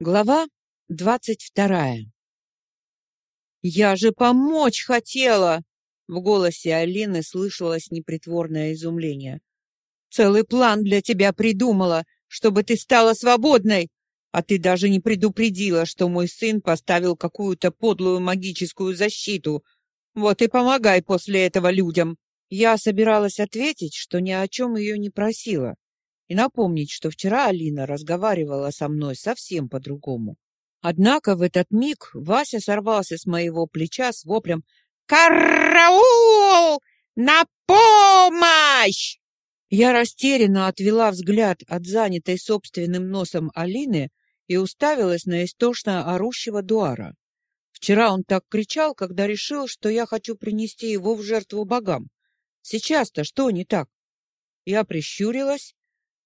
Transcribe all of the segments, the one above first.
Глава двадцать вторая. «Я же помочь хотела!» В голосе Алины слышалось непритворное изумление. «Целый план для тебя придумала, чтобы ты стала свободной, а ты даже не предупредила, что мой сын поставил какую-то подлую магическую защиту. Вот и помогай после этого людям!» Я собиралась ответить, что ни о чем ее не просила, и напомнить, что вчера Алина разговаривала со мной совсем по-другому. Однако в этот миг Вася сорвался с моего плеча с воплем «Караул! На помощь!» Я растерянно отвела взгляд от занятой собственным носом Алины и уставилась на истошно орущего Дуара. Вчера он так кричал, когда решил, что я хочу принести его в жертву богам. Сейчас-то что не так? Я прищурилась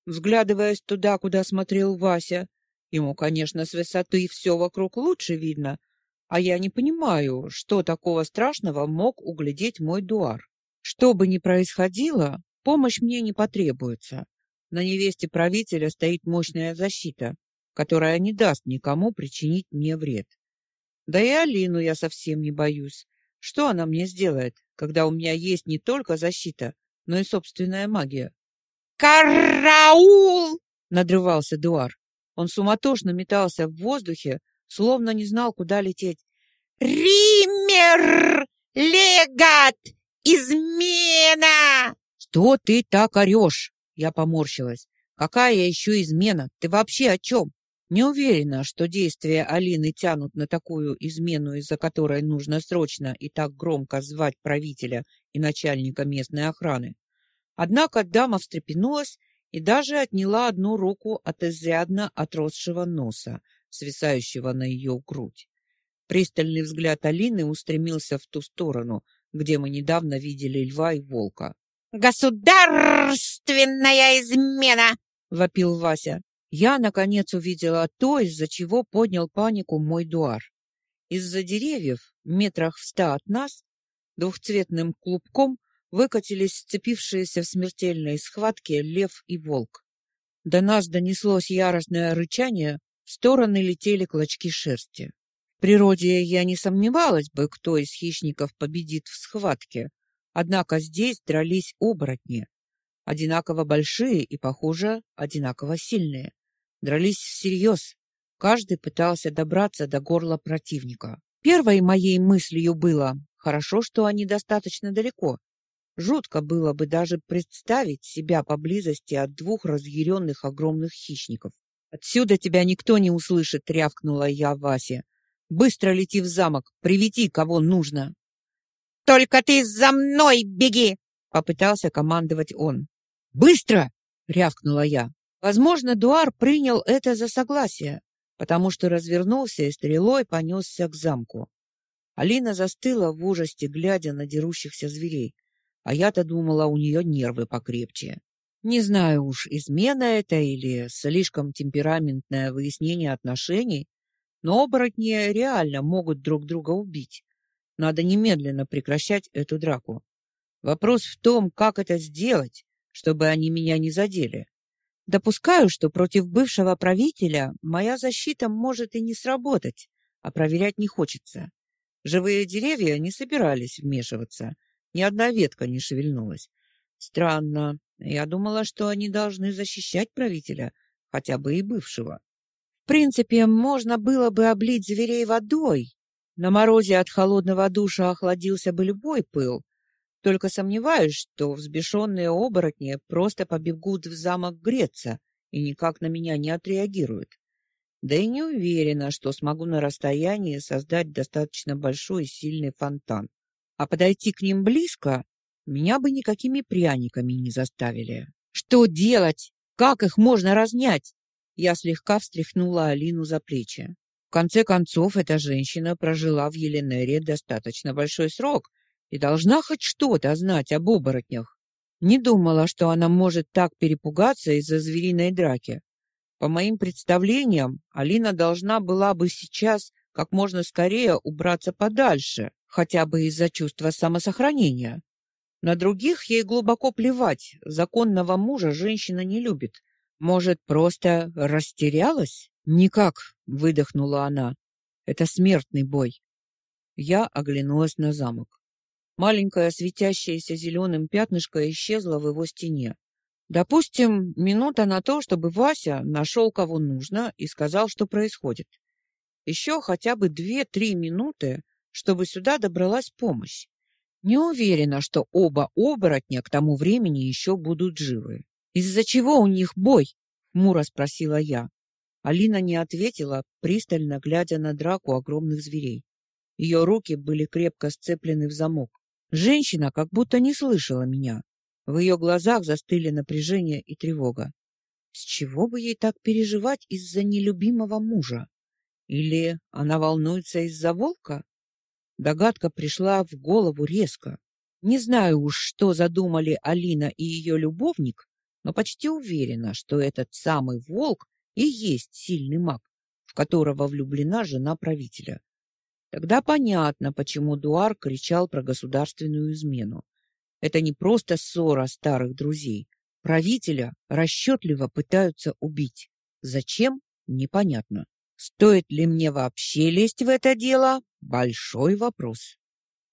вглядываясь туда, куда смотрел Вася. Ему, конечно, с высоты все вокруг лучше видно, а я не понимаю, что такого страшного мог углядеть мой дуар. Что бы ни происходило, помощь мне не потребуется. На невесте правителя стоит мощная защита, которая не даст никому причинить мне вред. Да и Алину я совсем не боюсь. Что она мне сделает, когда у меня есть не только защита, но и собственная магия? «Караул!» — надрывался Дуар. Он суматошно метался в воздухе, словно не знал, куда лететь. «Риммер! Легат! Измена!» «Что ты так орешь?» Я поморщилась. «Какая еще измена? Ты вообще о чем?» Не уверена, что действия Алины тянут на такую измену, из-за которой нужно срочно и так громко звать правителя и начальника местной охраны. Однако дама встрепенулась и даже отняла одну руку от изрядно отросшего носа, свисающего на ее грудь. Пристальный взгляд Алины устремился в ту сторону, где мы недавно видели льва и волка. «Государственная измена!» — вопил Вася. Я, наконец, увидела то, из-за чего поднял панику мой дуар. Из-за деревьев, метрах в ста от нас, двухцветным клубком выкатились сцепившиеся в смертельной схватке лев и волк. До нас донеслось яростное рычание, в стороны летели клочки шерсти. В природе я не сомневалась бы, кто из хищников победит в схватке, однако здесь дрались оборотни, одинаково большие и, похоже, одинаково сильные. Дрались всерьез. Каждый пытался добраться до горла противника. Первой моей мыслью было, хорошо, что они достаточно далеко, Жутко было бы даже представить себя поблизости от двух разъяренных огромных хищников. «Отсюда тебя никто не услышит!» — рявкнула я Васе. «Быстро лети в замок, приведи, кого нужно!» «Только ты за мной беги!» — попытался командовать он. «Быстро!» — рявкнула я. Возможно, Дуар принял это за согласие, потому что развернулся и стрелой понесся к замку. Алина застыла в ужасе, глядя на дерущихся зверей. А я-то думала, у нее нервы покрепче. Не знаю уж, измена это или слишком темпераментное выяснение отношений, но оборотни реально могут друг друга убить. Надо немедленно прекращать эту драку. Вопрос в том, как это сделать, чтобы они меня не задели. Допускаю, что против бывшего правителя моя защита может и не сработать, а проверять не хочется. Живые деревья не собирались вмешиваться — ни одна ветка не шевельнулась. Странно. Я думала, что они должны защищать правителя, хотя бы и бывшего. В принципе, можно было бы облить зверей водой. На морозе от холодного душа охладился бы любой пыл. Только сомневаюсь, что взбешенные оборотни просто побегут в замок греться и никак на меня не отреагируют. Да и не уверена, что смогу на расстоянии создать достаточно большой и сильный фонтан а подойти к ним близко меня бы никакими пряниками не заставили. Что делать? Как их можно разнять? Я слегка встряхнула Алину за плечи. В конце концов, эта женщина прожила в Еленере достаточно большой срок и должна хоть что-то знать об оборотнях. Не думала, что она может так перепугаться из-за звериной драки. По моим представлениям, Алина должна была бы сейчас как можно скорее убраться подальше, хотя бы из-за чувства самосохранения. На других ей глубоко плевать, законного мужа женщина не любит. Может, просто растерялась? Никак, выдохнула она. Это смертный бой. Я оглянулась на замок. Маленькое светящееся зеленым пятнышко исчезло в его стене. Допустим, минута на то, чтобы Вася нашел кого нужно и сказал, что происходит. Еще хотя бы две-три минуты, чтобы сюда добралась помощь. Не уверена, что оба оборотня к тому времени еще будут живы. Из-за чего у них бой? Мура спросила я. Алина не ответила, пристально глядя на драку огромных зверей. Ее руки были крепко сцеплены в замок. Женщина как будто не слышала меня. В ее глазах застыли напряжение и тревога. С чего бы ей так переживать из-за нелюбимого мужа? Или она волнуется из-за волка? Догадка пришла в голову резко. Не знаю уж, что задумали Алина и ее любовник, но почти уверена, что этот самый волк и есть сильный маг, в которого влюблена жена правителя. Тогда понятно, почему Дуар кричал про государственную измену. Это не просто ссора старых друзей. Правителя расчетливо пытаются убить. Зачем? Непонятно. Стоит ли мне вообще лезть в это дело? Большой вопрос.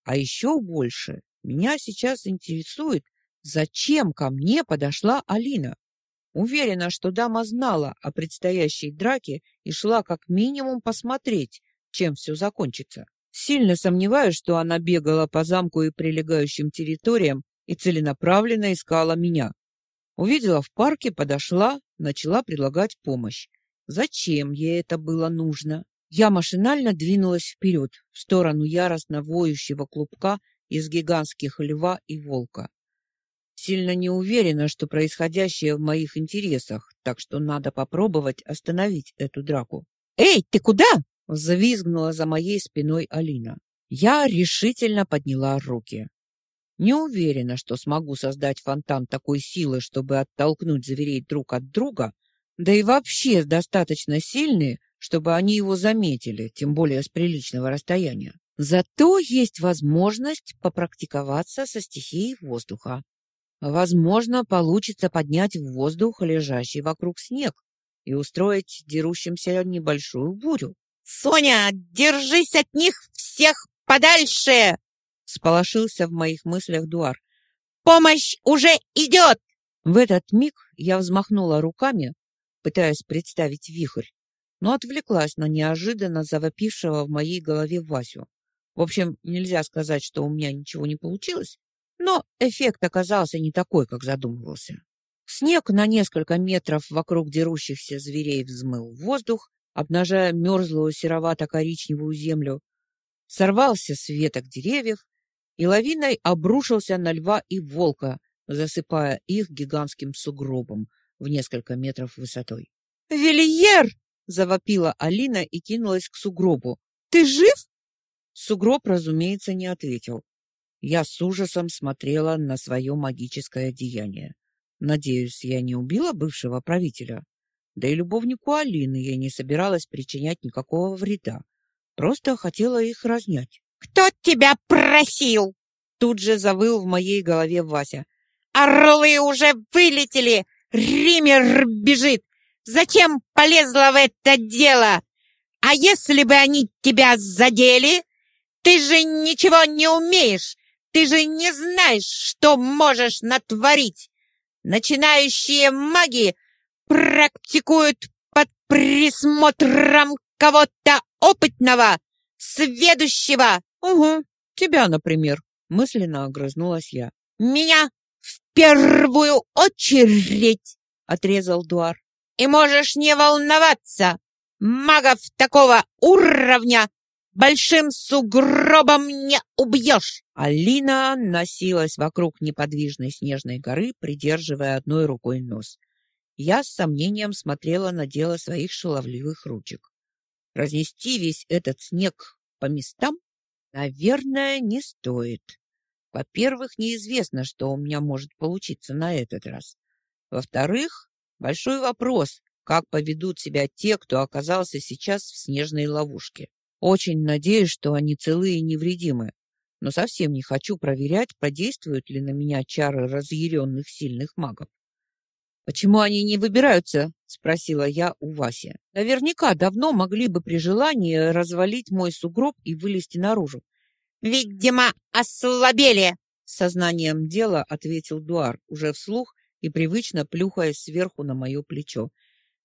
А еще больше меня сейчас интересует, зачем ко мне подошла Алина. Уверена, что дама знала о предстоящей драке и шла как минимум посмотреть, чем все закончится. Сильно сомневаюсь, что она бегала по замку и прилегающим территориям и целенаправленно искала меня. Увидела в парке, подошла, начала предлагать помощь. Зачем ей это было нужно? Я машинально двинулась вперед, в сторону яростно воющего клубка из гигантских льва и волка. Сильно не уверена, что происходящее в моих интересах, так что надо попробовать остановить эту драку. «Эй, ты куда?» — взвизгнула за моей спиной Алина. Я решительно подняла руки. Не уверена, что смогу создать фонтан такой силы, чтобы оттолкнуть зверей друг от друга, да и вообще достаточно сильные, чтобы они его заметили, тем более с приличного расстояния. Зато есть возможность попрактиковаться со стихией воздуха. Возможно, получится поднять в воздух лежащий вокруг снег и устроить дерущимся небольшую бурю. «Соня, держись от них всех подальше!» Сполошился в моих мыслях Дуар. «Помощь уже идет!» В этот миг я взмахнула руками, пытаясь представить вихрь, но отвлеклась на неожиданно завопившего в моей голове Васю. В общем, нельзя сказать, что у меня ничего не получилось, но эффект оказался не такой, как задумывался. Снег на несколько метров вокруг дерущихся зверей взмыл в воздух, обнажая мерзлую серовато-коричневую землю, сорвался с веток деревьев и лавиной обрушился на льва и волка, засыпая их гигантским сугробом в несколько метров высотой. «Вильер!» — завопила Алина и кинулась к сугробу. «Ты жив?» Сугроб, разумеется, не ответил. Я с ужасом смотрела на свое магическое деяние. Надеюсь, я не убила бывшего правителя. Да и любовнику Алины я не собиралась причинять никакого вреда. Просто хотела их разнять. «Кто тебя просил?» Тут же завыл в моей голове Вася. «Орлы уже вылетели! Ример бежит! Зачем полезла в это дело? А если бы они тебя задели? Ты же ничего не умеешь! Ты же не знаешь, что можешь натворить. Начинающие маги практикуют под присмотром кого-то опытного, сведущего. Угу, тебя, например, мысленно огрызнулась я. Меня в первую очередь, отрезал Дуар. И можешь не волноваться. Магов такого уровня большим сугробом не убьешь!» Алина носилась вокруг неподвижной снежной горы, придерживая одной рукой нос. Я с сомнением смотрела на дело своих шаловливых ручек. Разнести весь этот снег по местам, наверное, не стоит. Во-первых, неизвестно, что у меня может получиться на этот раз. Во-вторых, большой вопрос, как поведут себя те, кто оказался сейчас в снежной ловушке. Очень надеюсь, что они целы и невредимы, но совсем не хочу проверять, подействуют ли на меня чары разъяренных сильных магов. Почему они не выбираются? спросила я у Васи. Наверняка давно могли бы при желании развалить мой сугроб и вылезти наружу. Видимо, ослабели, сознанием дела ответил Дуар, уже вслух и привычно плюхаясь сверху на мое плечо.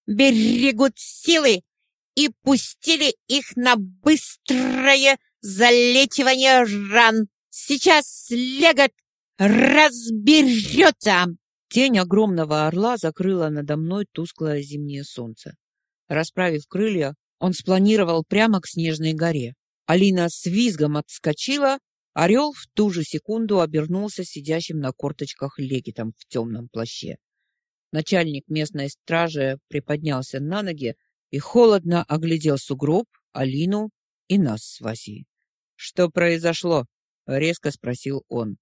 Берегут силы и пустили их на быстрое залечивание ран. Сейчас Легот разберется. Тень огромного орла закрыла надо мной тусклое зимнее солнце. Расправив крылья, он спланировал прямо к снежной горе. Алина с визгом отскочила, орел в ту же секунду обернулся сидящим на корточках легитом в темном плаще. Начальник местной стражи приподнялся на ноги и холодно оглядел сугроб, Алину и нас с Васей. «Что произошло?» — резко спросил он.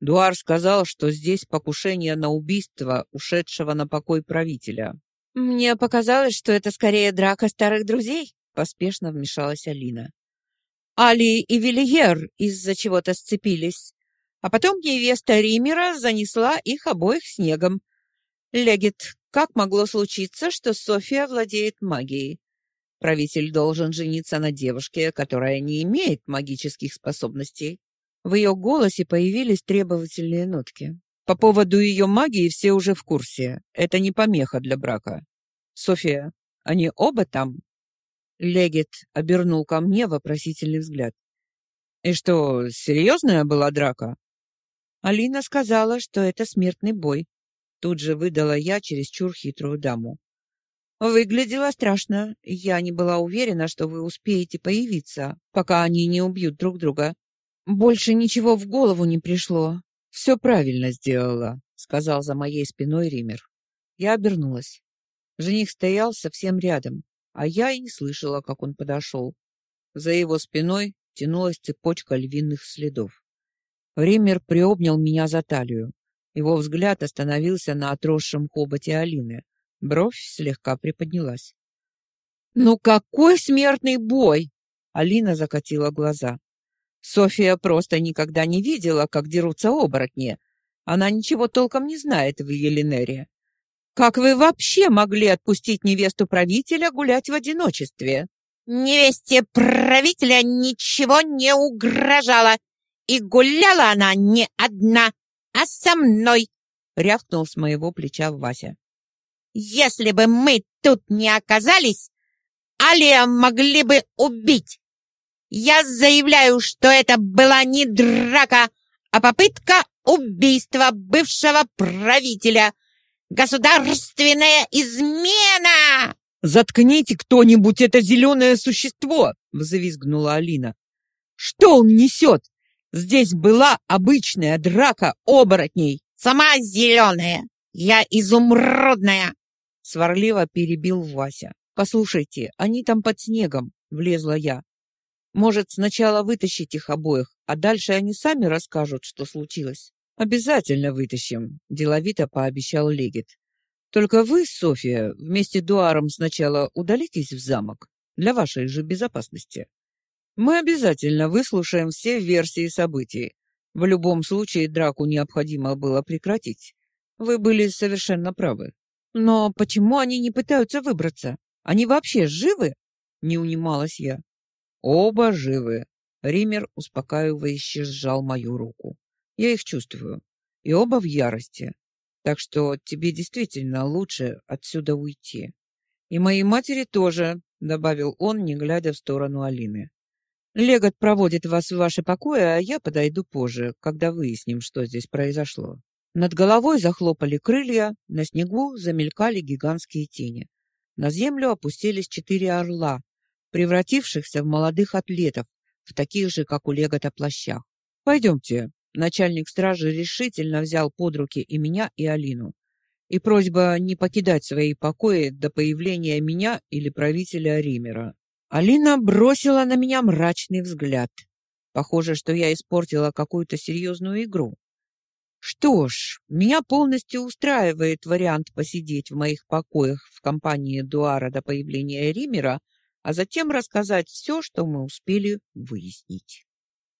Дуар сказал, что здесь покушение на убийство ушедшего на покой правителя. Мне показалось, что это скорее драка старых друзей, поспешно вмешалась Алина. Али и Вильер из-за чего-то сцепились, а потом невеста Римера занесла их обоих снегом. Легит, как могло случиться, что София владеет магией? Правитель должен жениться на девушке, которая не имеет магических способностей. В ее голосе появились требовательные нотки. По поводу ее магии все уже в курсе. Это не помеха для брака. София, они оба там? Легет обернул ко мне вопросительный взгляд. И что, серьезная была драка? Алина сказала, что это смертный бой. Тут же выдала я через чур хитрую даму. Выглядело страшно. Я не была уверена, что вы успеете появиться, пока они не убьют друг друга. Больше ничего в голову не пришло. «Все правильно сделала, сказал за моей спиной Ример. Я обернулась. Жених стоял совсем рядом, а я и не слышала, как он подошел. За его спиной тянулась цепочка львиных следов. Ример приобнял меня за талию. Его взгляд остановился на отросшем хоботе Алины. Бровь слегка приподнялась. «Ну какой смертный бой!» Алина закатила глаза. София просто никогда не видела, как дерутся оборотни. Она ничего толком не знает в Еленере. Как вы вообще могли отпустить невесту правителя гулять в одиночестве? Невесте правителя ничего не угрожало, и гуляла она не одна, а со мной, рявкнул с моего плеча Вася. Если бы мы тут не оказались, Алия могли бы убить. Я заявляю, что это была не драка, а попытка убийства бывшего правителя. Государственная измена! Заткните кто-нибудь это зеленое существо, взвизгнула Алина. Что он несет? Здесь была обычная драка оборотней. Сама зеленая, я изумрудная, сварливо перебил Вася. Послушайте, они там под снегом, влезла я. Может, сначала вытащить их обоих, а дальше они сами расскажут, что случилось. Обязательно вытащим, деловито пообещал Легит. Только вы, София, вместе с Дуаром сначала удалитесь в замок для вашей же безопасности. Мы обязательно выслушаем все версии событий. В любом случае драку необходимо было прекратить. Вы были совершенно правы. Но почему они не пытаются выбраться? Они вообще живы? Не унималась я. Оба живы. Ример успокаивающе сжал мою руку. Я их чувствую. И оба в ярости. Так что тебе действительно лучше отсюда уйти. И моей матери тоже, добавил он, не глядя в сторону Алины. Легот проводит вас в ваши покои, а я подойду позже, когда выясним, что здесь произошло. Над головой захлопали крылья, на снегу замелькали гигантские тени. На землю опустились четыре орла, превратившихся в молодых атлетов, в таких же, как у Легота, плащах. «Пойдемте». Начальник стражи решительно взял под руки и меня, и Алину. И просьба не покидать свои покои до появления меня или правителя Римера. Алина бросила на меня мрачный взгляд. Похоже, что я испортила какую-то серьезную игру. Что ж, меня полностью устраивает вариант посидеть в моих покоях в компании Дуара до появления Римера, а затем рассказать все, что мы успели выяснить.